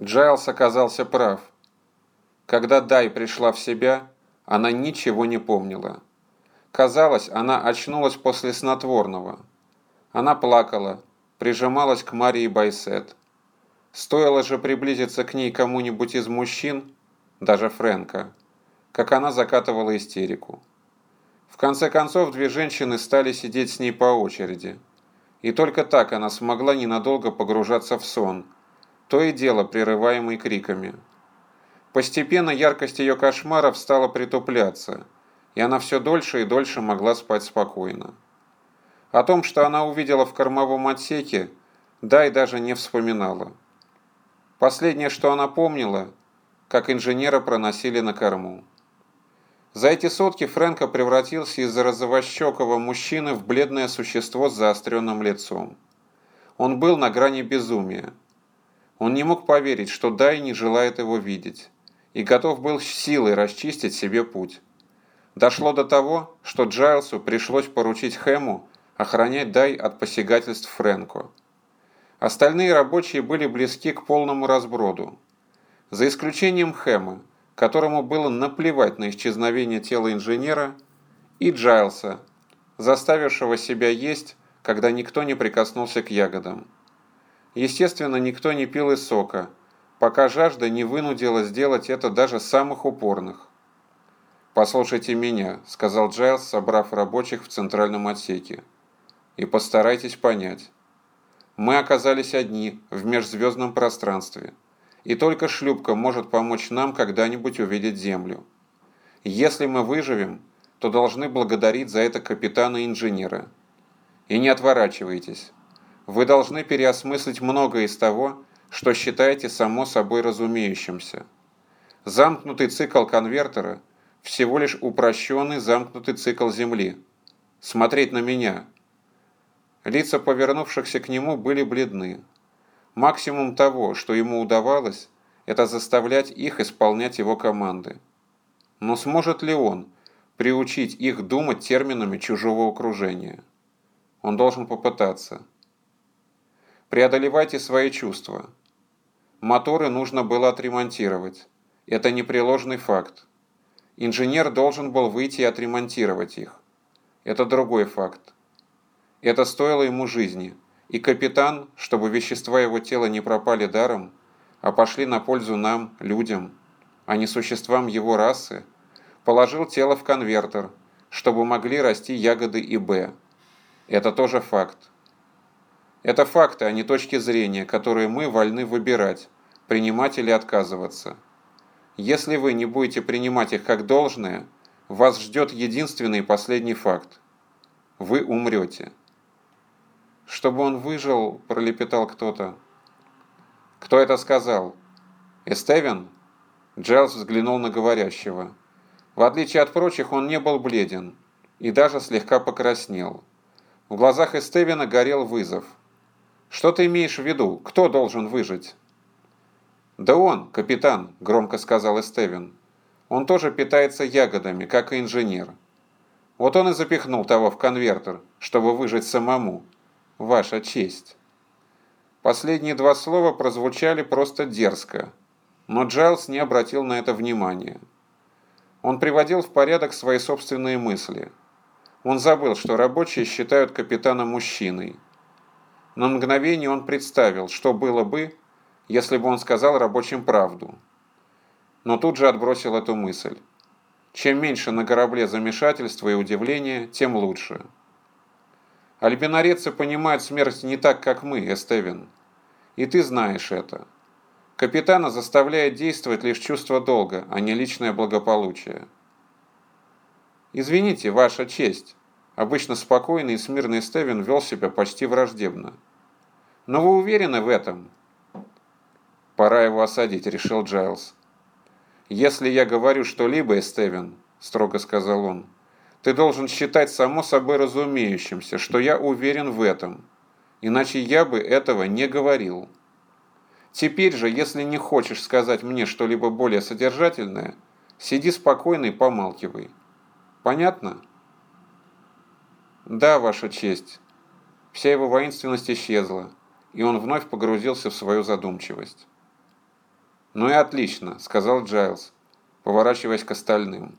Джайлс оказался прав. Когда Дай пришла в себя, она ничего не помнила. Казалось, она очнулась после снотворного. Она плакала, прижималась к Марии Байсет. Стоило же приблизиться к ней кому-нибудь из мужчин, даже Фрэнка, как она закатывала истерику. В конце концов, две женщины стали сидеть с ней по очереди. И только так она смогла ненадолго погружаться в сон, то и дело прерываемый криками. Постепенно яркость ее кошмаров стала притупляться, и она все дольше и дольше могла спать спокойно. О том, что она увидела в кормовом отсеке, Дай даже не вспоминала. Последнее, что она помнила, как инженера проносили на корму. За эти сутки Фрэнко превратился из розовощекого мужчины в бледное существо с заостренным лицом. Он был на грани безумия. Он не мог поверить, что Дай не желает его видеть, и готов был силой расчистить себе путь. Дошло до того, что Джайлсу пришлось поручить Хэму охранять Дай от посягательств Фрэнко. Остальные рабочие были близки к полному разброду. За исключением Хэма, которому было наплевать на исчезновение тела инженера, и Джайлса, заставившего себя есть, когда никто не прикоснулся к ягодам. Естественно, никто не пил из сока, пока жажда не вынудила сделать это даже самых упорных. «Послушайте меня», — сказал Джайлс, собрав рабочих в центральном отсеке и постарайтесь понять. Мы оказались одни в межзвездном пространстве, и только шлюпка может помочь нам когда-нибудь увидеть Землю. Если мы выживем, то должны благодарить за это капитана-инженера. И не отворачивайтесь. Вы должны переосмыслить многое из того, что считаете само собой разумеющимся. Замкнутый цикл конвертера – всего лишь упрощенный замкнутый цикл Земли. Смотреть на меня – Лица повернувшихся к нему были бледны. Максимум того, что ему удавалось, это заставлять их исполнять его команды. Но сможет ли он приучить их думать терминами чужого окружения? Он должен попытаться. Преодолевайте свои чувства. Моторы нужно было отремонтировать. Это непреложный факт. Инженер должен был выйти и отремонтировать их. Это другой факт. Это стоило ему жизни, и капитан, чтобы вещества его тела не пропали даром, а пошли на пользу нам, людям, а не существам его расы, положил тело в конвертер, чтобы могли расти ягоды и Б. Это тоже факт. Это факты, а не точки зрения, которые мы вольны выбирать, принимать или отказываться. Если вы не будете принимать их как должное, вас ждет единственный и последний факт. Вы умрете. «Чтобы он выжил», – пролепетал кто-то. «Кто это сказал?» «Эстевен?» Джайлз взглянул на говорящего. В отличие от прочих, он не был бледен и даже слегка покраснел. В глазах Эстевена горел вызов. «Что ты имеешь в виду? Кто должен выжить?» «Да он, капитан», – громко сказал Эстевен. «Он тоже питается ягодами, как и инженер. Вот он и запихнул того в конвертер, чтобы выжить самому. Ваша честь». Последние два слова прозвучали просто дерзко, но Джайлз не обратил на это внимания. Он приводил в порядок свои собственные мысли. Он забыл, что рабочие считают капитана мужчиной. На мгновение он представил, что было бы, если бы он сказал рабочим правду. Но тут же отбросил эту мысль. Чем меньше на корабле замешательства и удивления, тем лучше. Альбинарец понимают смерть не так, как мы, Эстевин. И ты знаешь это. Капитана заставляет действовать лишь чувство долга, а не личное благополучие. Извините, ваша честь. Обычно спокойный и смирный Стевен вел себя почти враждебно. Но вы уверены в этом? Пора его осадить, решил Джайлз. Если я говорю что-либо, Стевен, строго сказал он, ты должен считать само собой разумеющимся, что я уверен в этом, иначе я бы этого не говорил. Теперь же, если не хочешь сказать мне что-либо более содержательное, сиди спокойно и помалкивай. Понятно? Да, Ваша честь. Вся его воинственность исчезла, и он вновь погрузился в свою задумчивость. «Ну и отлично», — сказал Джайлз, поворачиваясь к остальным.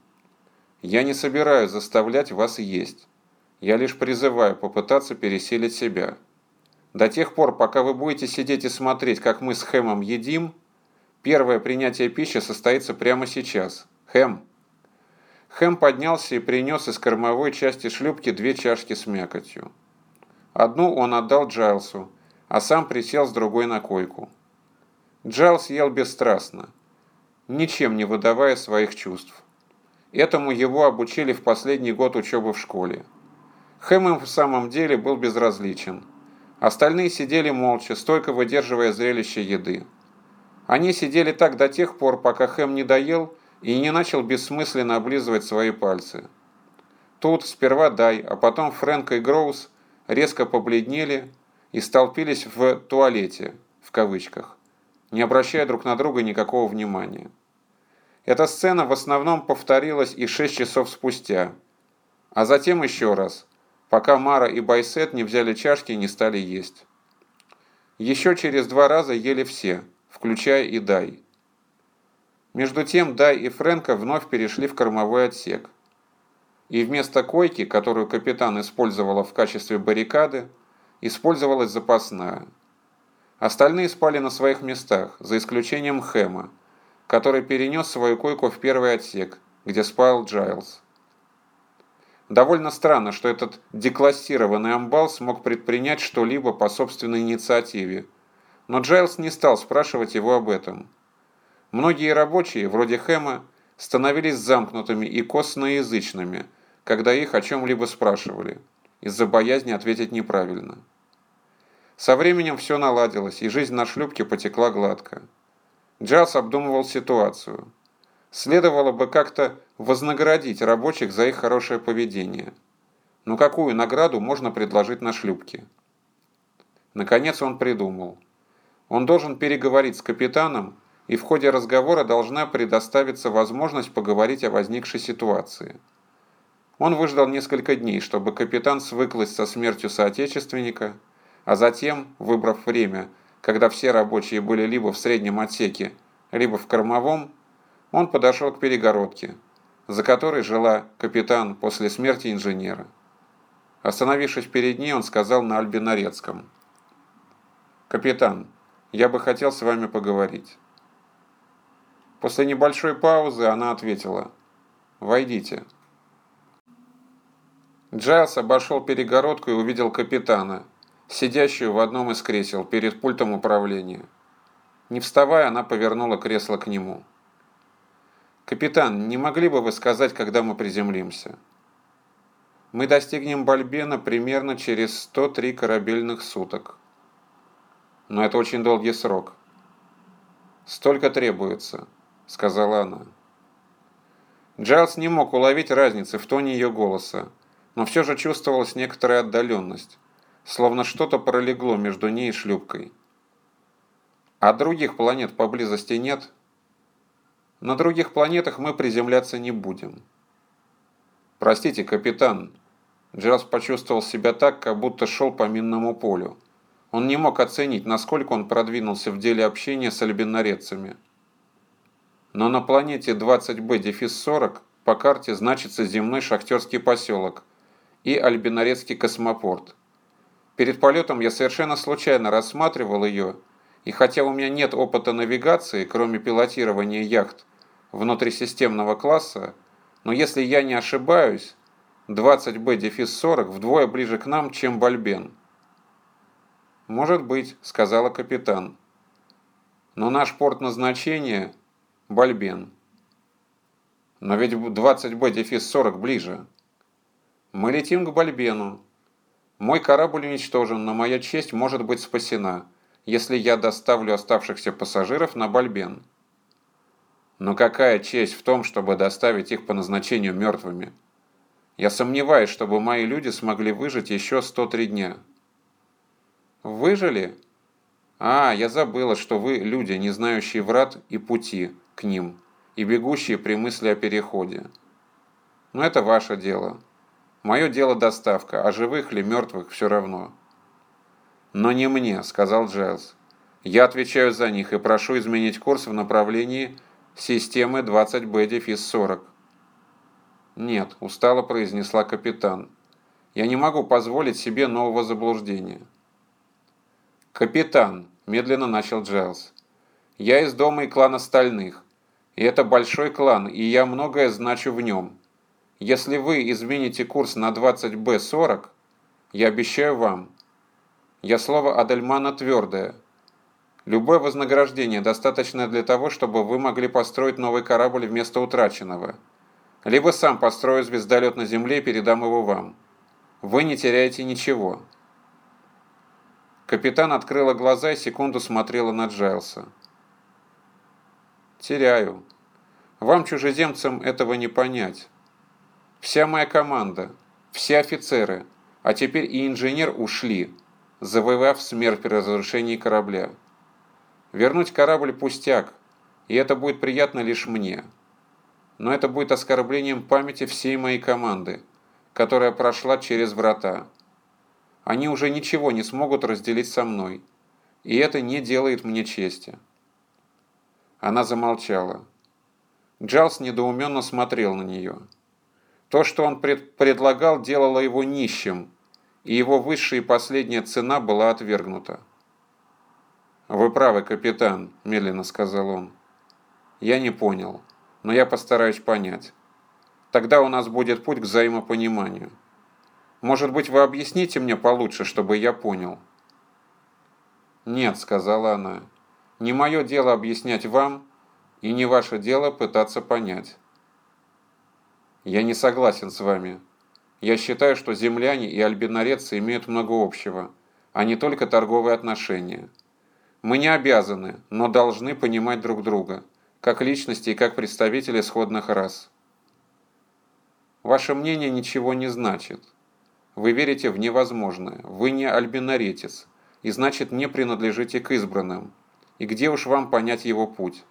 «Я не собираюсь заставлять вас есть. Я лишь призываю попытаться переселить себя. До тех пор, пока вы будете сидеть и смотреть, как мы с Хэмом едим, первое принятие пищи состоится прямо сейчас. Хэм!» Хэм поднялся и принес из кормовой части шлюпки две чашки с мякотью. Одну он отдал Джайлсу, а сам присел с другой на койку. Джайлс ел бесстрастно, ничем не выдавая своих чувств. Этому его обучили в последний год учебы в школе. Хэм им в самом деле был безразличен. Остальные сидели молча, стойко выдерживая зрелище еды. Они сидели так до тех пор, пока Хэм не доел и не начал бессмысленно облизывать свои пальцы. Тут сперва Дай, а потом Фрэнк и Гроус резко побледнели и столпились в «туалете», в кавычках, не обращая друг на друга никакого внимания. Эта сцена в основном повторилась и шесть часов спустя, а затем еще раз, пока Мара и Байсет не взяли чашки и не стали есть. Еще через два раза ели все, включая и Дай. Между тем Дай и Фрэнка вновь перешли в кормовой отсек. И вместо койки, которую капитан использовала в качестве баррикады, использовалась запасная. Остальные спали на своих местах, за исключением Хэма, который перенес свою койку в первый отсек, где спал Джайлз. Довольно странно, что этот деклассированный амбал смог предпринять что-либо по собственной инициативе, но Джайлз не стал спрашивать его об этом. Многие рабочие, вроде Хэма, становились замкнутыми и косноязычными, когда их о чем-либо спрашивали, из-за боязни ответить неправильно. Со временем все наладилось, и жизнь на шлюпке потекла гладко. Джаз обдумывал ситуацию. Следовало бы как-то вознаградить рабочих за их хорошее поведение. Но какую награду можно предложить на шлюпке? Наконец он придумал. Он должен переговорить с капитаном и в ходе разговора должна предоставиться возможность поговорить о возникшей ситуации. Он выждал несколько дней, чтобы капитан свыклась со смертью соотечественника, а затем, выбрав время, когда все рабочие были либо в среднем отсеке, либо в кормовом, он подошел к перегородке, за которой жила капитан после смерти инженера. Остановившись перед ней, он сказал на альбинарецком. «Капитан, я бы хотел с вами поговорить». После небольшой паузы она ответила «Войдите». Джайлс обошел перегородку и увидел капитана, сидящую в одном из кресел перед пультом управления. Не вставая, она повернула кресло к нему. «Капитан, не могли бы вы сказать, когда мы приземлимся?» «Мы достигнем Бальбена примерно через 103 корабельных суток». «Но это очень долгий срок». «Столько требуется. — сказала она. Джайлз не мог уловить разницы в тоне ее голоса, но все же чувствовалась некоторая отдаленность, словно что-то пролегло между ней и шлюпкой. А других планет поблизости нет? На других планетах мы приземляться не будем. Простите, капитан. Джайлз почувствовал себя так, как будто шел по минному полю. Он не мог оценить, насколько он продвинулся в деле общения с альбинорецами но на планете 20b-40 по карте значится земной шахтерский поселок и Альбинарецкий космопорт. Перед полетом я совершенно случайно рассматривал ее, и хотя у меня нет опыта навигации, кроме пилотирования яхт внутрисистемного класса, но если я не ошибаюсь, 20b-40 вдвое ближе к нам, чем Бальбен. «Может быть», — сказала капитан. «Но наш порт назначения — Бальбен. Но ведь 20Б-40 ближе. Мы летим к Бальбену. Мой корабль уничтожен, но моя честь может быть спасена, если я доставлю оставшихся пассажиров на Бальбен. Но какая честь в том, чтобы доставить их по назначению мертвыми? Я сомневаюсь, чтобы мои люди смогли выжить еще 103 дня. Выжили? А, я забыла, что вы люди, не знающие врат и пути, к ним и бегущие при мысли о переходе. Но это ваше дело. Мое дело доставка, а живых ли мертвых все равно. Но не мне, сказал Джайлз. Я отвечаю за них и прошу изменить курс в направлении системы 20B-40. Нет, устало произнесла капитан. Я не могу позволить себе нового заблуждения. Капитан, медленно начал Джайлз. Я из дома и клана Стальных. И это большой клан, и я многое значу в нем. Если вы измените курс на 20Б40, я обещаю вам. Я слово Адельмана твердое. Любое вознаграждение достаточно для того, чтобы вы могли построить новый корабль вместо утраченного. Либо сам построю звездолет на Земле и передам его вам. Вы не теряете ничего. Капитан открыла глаза и секунду смотрела на Джайлса. «Теряю. Вам, чужеземцам, этого не понять. Вся моя команда, все офицеры, а теперь и инженер ушли, завоевав смерть при разрушении корабля. Вернуть корабль пустяк, и это будет приятно лишь мне. Но это будет оскорблением памяти всей моей команды, которая прошла через врата. Они уже ничего не смогут разделить со мной, и это не делает мне чести. Она замолчала. Джалс недоуменно смотрел на нее. То, что он пред предлагал, делало его нищим, и его высшая и последняя цена была отвергнута. «Вы правы, капитан», – медленно сказал он. «Я не понял, но я постараюсь понять. Тогда у нас будет путь к взаимопониманию. Может быть, вы объясните мне получше, чтобы я понял?» «Нет», – сказала она, – «не мое дело объяснять вам, и не ваше дело пытаться понять». Я не согласен с вами. Я считаю, что земляне и альбинореццы имеют много общего, а не только торговые отношения. Мы не обязаны, но должны понимать друг друга, как личности и как представители сходных рас. Ваше мнение ничего не значит. Вы верите в невозможное, вы не альбиноретец, и значит не принадлежите к избранным. И где уж вам понять его путь?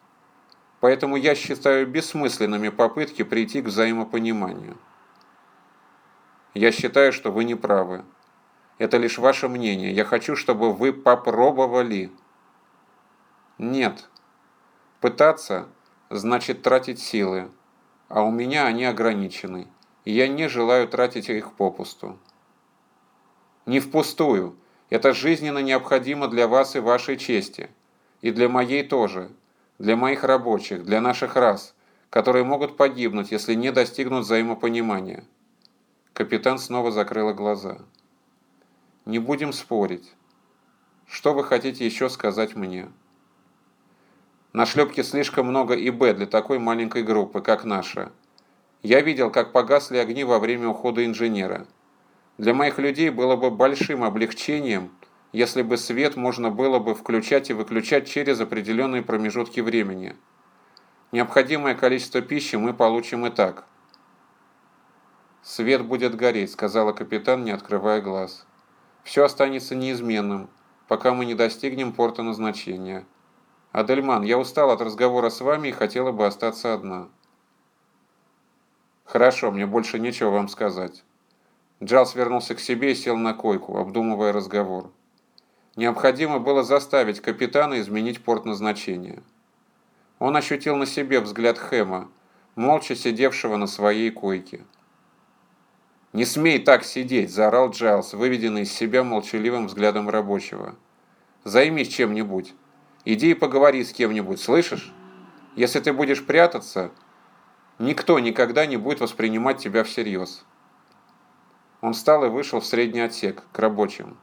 Поэтому я считаю бессмысленными попытки прийти к взаимопониманию. Я считаю, что вы не правы. Это лишь ваше мнение. Я хочу, чтобы вы попробовали. Нет. Пытаться значит тратить силы, а у меня они ограничены, и я не желаю тратить их попусту. Не впустую. Это жизненно необходимо для вас и вашей чести, и для моей тоже – для моих рабочих, для наших рас, которые могут погибнуть, если не достигнут взаимопонимания. Капитан снова закрыла глаза. Не будем спорить. Что вы хотите еще сказать мне? На шлепке слишком много ИБ для такой маленькой группы, как наша. Я видел, как погасли огни во время ухода инженера. Для моих людей было бы большим облегчением – если бы свет можно было бы включать и выключать через определенные промежутки времени. Необходимое количество пищи мы получим и так. «Свет будет гореть», — сказала капитан, не открывая глаз. «Все останется неизменным, пока мы не достигнем порта назначения. Адельман, я устал от разговора с вами и хотела бы остаться одна». «Хорошо, мне больше нечего вам сказать». Джалс вернулся к себе и сел на койку, обдумывая разговор. Необходимо было заставить капитана изменить порт назначения. Он ощутил на себе взгляд Хэма, молча сидевшего на своей койке. «Не смей так сидеть!» – заорал Джайлз, выведенный из себя молчаливым взглядом рабочего. «Займись чем-нибудь. Иди и поговори с кем-нибудь, слышишь? Если ты будешь прятаться, никто никогда не будет воспринимать тебя всерьез». Он встал и вышел в средний отсек, к рабочим.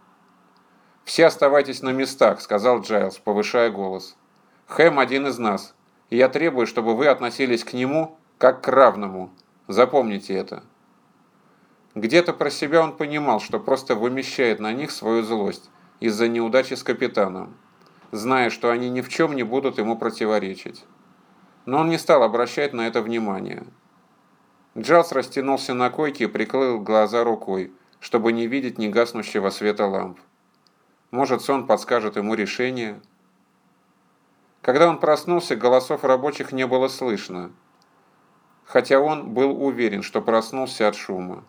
«Все оставайтесь на местах», — сказал Джайлз, повышая голос. «Хэм один из нас, и я требую, чтобы вы относились к нему как к равному. Запомните это». Где-то про себя он понимал, что просто вымещает на них свою злость из-за неудачи с капитаном, зная, что они ни в чем не будут ему противоречить. Но он не стал обращать на это внимание. Джалс растянулся на койке и прикрыл глаза рукой, чтобы не видеть негаснущего света ламп. Может, сон подскажет ему решение. Когда он проснулся, голосов рабочих не было слышно, хотя он был уверен, что проснулся от шума.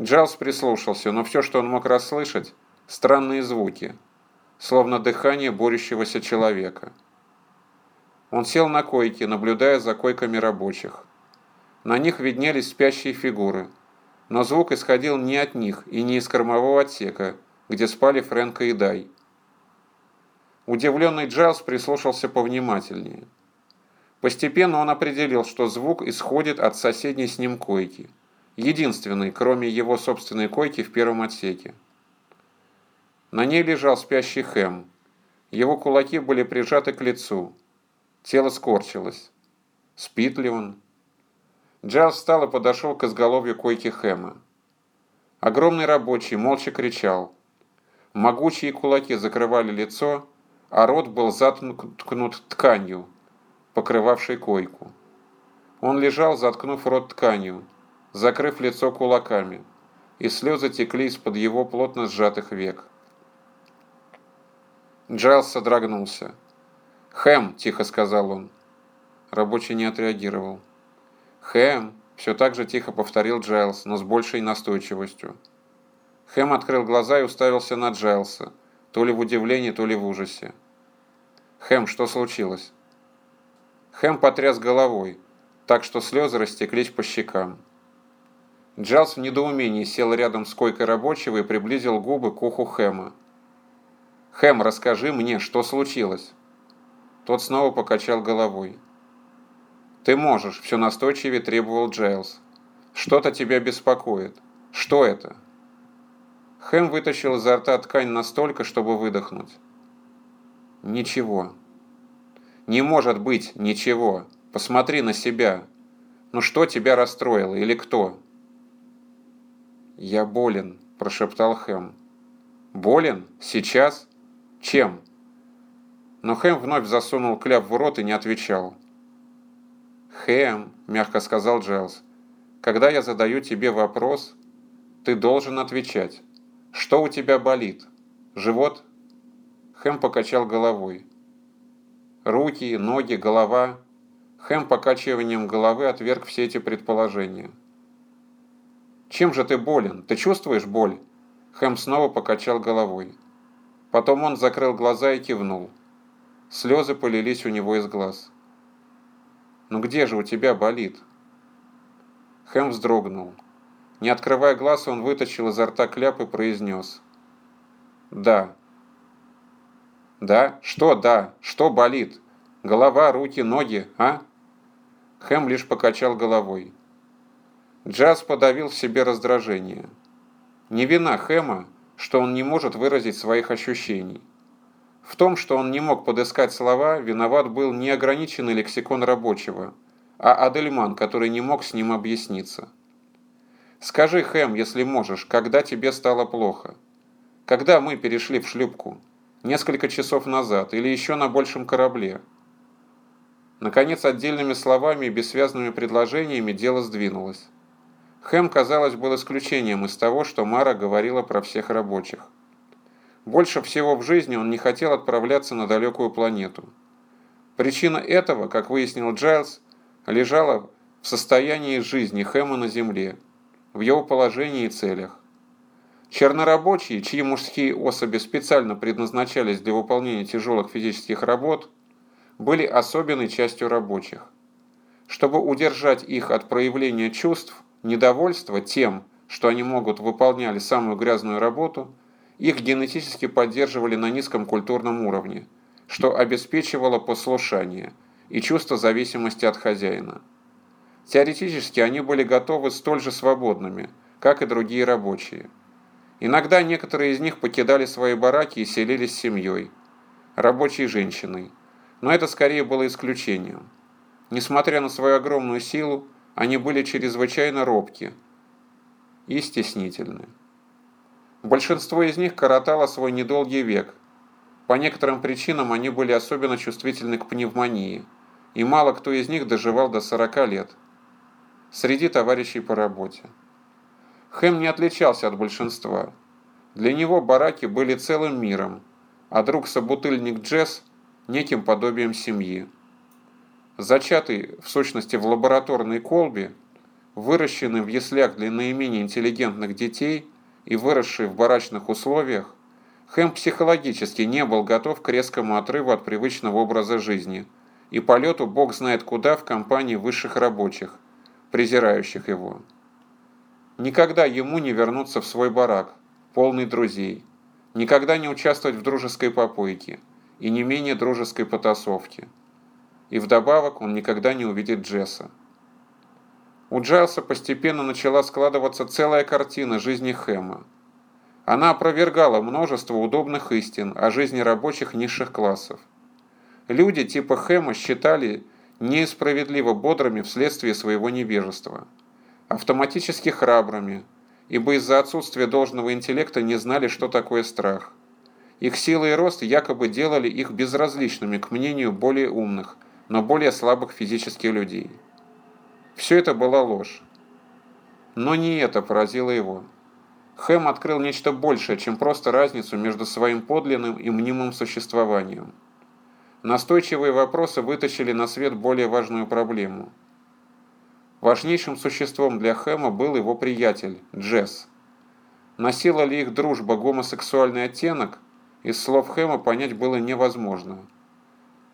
Джайлз прислушался, но все, что он мог расслышать – странные звуки. словно дыхание борющегося человека. Он сел на койке, наблюдая за койками рабочих. На них виднелись спящие фигуры, но звук исходил не от них и не из кормового отсека, где спали Фрэнка и Дай. Удивленный Джайлз прислушался повнимательнее. Постепенно он определил, что звук исходит от соседней с ним койки, единственной, кроме его собственной койки в первом отсеке. На ней лежал спящий Хэм. Его кулаки были прижаты к лицу. Тело скорчилось. Спит ли он? Джайлз встал и подошел к изголовью койки Хэма. Огромный рабочий молча кричал. Могучие кулаки закрывали лицо, а рот был заткнут тканью, покрывавшей койку. Он лежал, заткнув рот тканью, закрыв лицо кулаками, и слезы текли из-под его плотно сжатых век. Джайлз содрогнулся. «Хэм!» – тихо сказал он. Рабочий не отреагировал. «Хэм!» – все так же тихо повторил Джайлз, но с большей настойчивостью. Хэм открыл глаза и уставился на Джайлса, то ли в удивлении, то ли в ужасе. «Хэм, что случилось?» Хэм потряс головой, так что слезы растеклись по щекам. Джайлз в недоумении сел рядом с койкой рабочего и приблизил губы к уху Хэма. «Хэм, расскажи мне, что случилось?» Тот снова покачал головой. «Ты можешь», — все настойчивее требовал Джейлс. «Что-то тебя беспокоит. Что это?» Хэм вытащил изо рта ткань настолько, чтобы выдохнуть. «Ничего». «Не может быть ничего. Посмотри на себя. Ну что тебя расстроило или кто?» «Я болен», – прошептал Хэм. «Болен? Сейчас? Чем?» Но Хэм вновь засунул кляп в рот и не отвечал. «Хэм», – мягко сказал Джайлз, – «когда я задаю тебе вопрос, ты должен отвечать. Что у тебя болит? Живот?» Хэм покачал головой. Руки, ноги, голова. Хэм покачиванием головы отверг все эти предположения. «Чем же ты болен? Ты чувствуешь боль?» Хэм снова покачал головой. Потом он закрыл глаза и кивнул. Слезы полились у него из глаз. «Ну где же у тебя болит?» Хэм вздрогнул. Не открывая глаз, он вытащил изо рта кляп и произнес. «Да». «Да? Что да? Что болит? Голова, руки, ноги, а?» Хэм лишь покачал головой. Джаз подавил в себе раздражение. Не вина Хэма, что он не может выразить своих ощущений. В том, что он не мог подыскать слова, виноват был не ограниченный лексикон рабочего, а Адельман, который не мог с ним объясниться. «Скажи, Хэм, если можешь, когда тебе стало плохо? Когда мы перешли в шлюпку? Несколько часов назад или еще на большем корабле?» Наконец, отдельными словами и бессвязными предложениями дело сдвинулось. Хэм, казалось, был исключением из того, что Мара говорила про всех рабочих. Больше всего в жизни он не хотел отправляться на далекую планету. Причина этого, как выяснил Джайлз, лежала в состоянии жизни Хэма на Земле, в его положении и целях. Чернорабочие, чьи мужские особи специально предназначались для выполнения тяжелых физических работ, были особенной частью рабочих. Чтобы удержать их от проявления чувств, недовольства тем, что они могут выполняли самую грязную работу – их генетически поддерживали на низком культурном уровне, что обеспечивало послушание и чувство зависимости от хозяина. Теоретически они были готовы столь же свободными, как и другие рабочие. Иногда некоторые из них покидали свои бараки и селились с семьей, рабочей женщиной, но это скорее было исключением. Несмотря на свою огромную силу, они были чрезвычайно робки и стеснительны. Большинство из них коротало свой недолгий век. По некоторым причинам они были особенно чувствительны к пневмонии, и мало кто из них доживал до 40 лет. Среди товарищей по работе. Хэм не отличался от большинства. Для него бараки были целым миром, а друг-собутыльник Джесс – неким подобием семьи. Зачатый, в сущности, в лабораторной колбе, выращенный в яслях для наименее интеллигентных детей – и выросший в барачных условиях, Хэм психологически не был готов к резкому отрыву от привычного образа жизни и полету бог знает куда в компании высших рабочих, презирающих его. Никогда ему не вернуться в свой барак, полный друзей, никогда не участвовать в дружеской попойке и не менее дружеской потасовке. И вдобавок он никогда не увидит Джесса. У Джайлса постепенно начала складываться целая картина жизни Хэма. Она опровергала множество удобных истин о жизни рабочих низших классов. Люди типа Хэма считали несправедливо бодрыми вследствие своего невежества, автоматически храбрыми, ибо из-за отсутствия должного интеллекта не знали, что такое страх. Их сила и рост якобы делали их безразличными к мнению более умных, но более слабых физических людей. Все это была ложь. Но не это поразило его. Хэм открыл нечто большее, чем просто разницу между своим подлинным и мнимым существованием. Настойчивые вопросы вытащили на свет более важную проблему. Важнейшим существом для Хэма был его приятель, Джесс. Носила ли их дружба гомосексуальный оттенок, из слов Хэма понять было невозможно.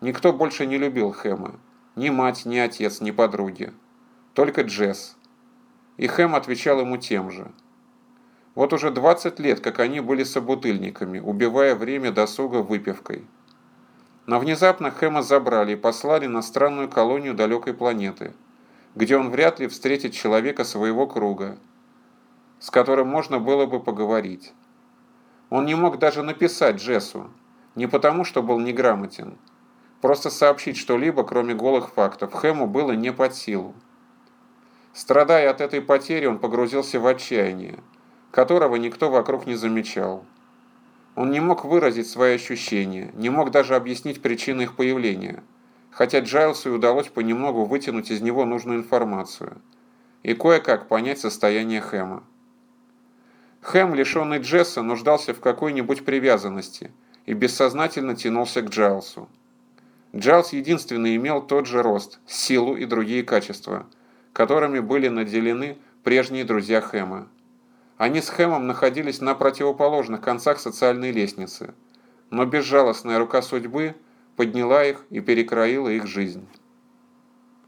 Никто больше не любил Хэма. Ни мать, ни отец, ни подруги. Только Джесс. И Хэм отвечал ему тем же. Вот уже 20 лет, как они были собутыльниками, убивая время досуга выпивкой. Но внезапно Хэма забрали и послали на странную колонию далекой планеты, где он вряд ли встретит человека своего круга, с которым можно было бы поговорить. Он не мог даже написать Джессу, не потому, что был неграмотен. Просто сообщить что-либо, кроме голых фактов, Хэму было не под силу. Страдая от этой потери, он погрузился в отчаяние, которого никто вокруг не замечал. Он не мог выразить свои ощущения, не мог даже объяснить причины их появления, хотя Джайлсу удалось понемногу вытянуть из него нужную информацию и кое-как понять состояние Хэма. Хэм, лишенный Джесса, нуждался в какой-нибудь привязанности и бессознательно тянулся к Джайлсу. Джайлс единственный имел тот же рост, силу и другие качества – которыми были наделены прежние друзья Хэма. Они с Хэмом находились на противоположных концах социальной лестницы, но безжалостная рука судьбы подняла их и перекроила их жизнь.